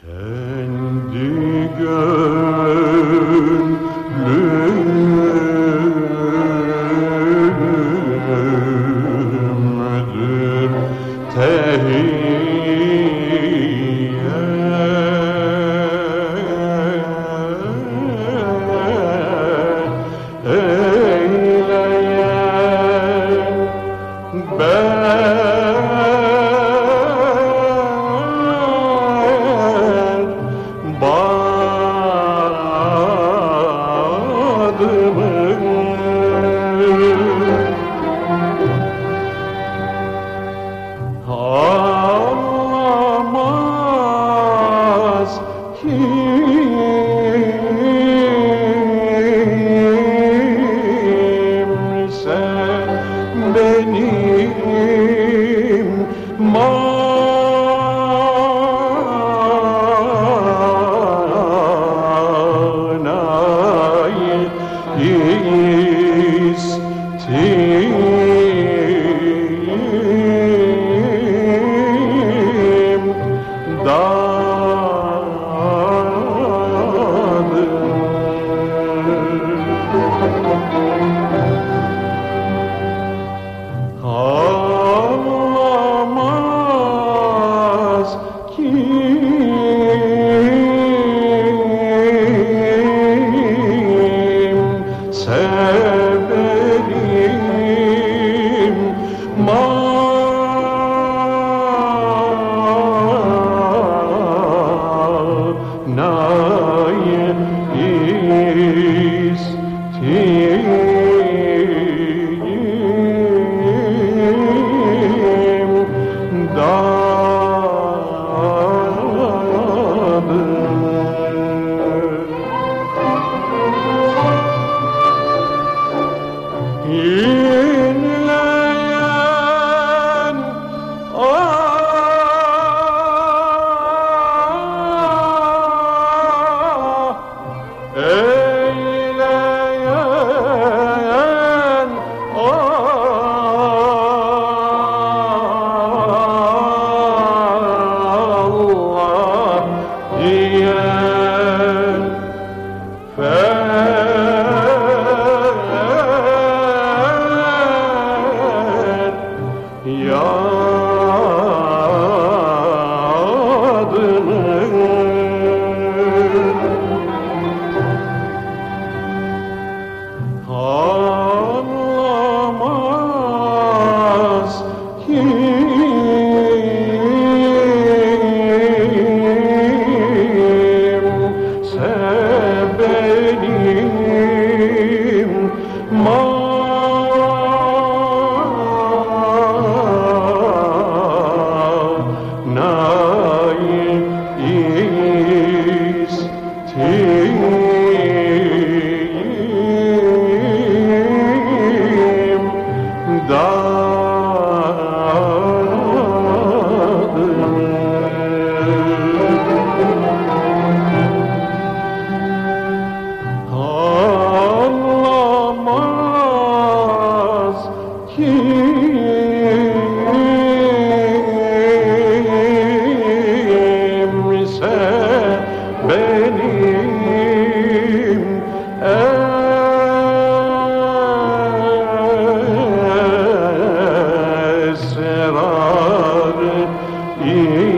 Kendi gönlüm benim manayı Mm-hmm. Hey! Oh. Oh. 云。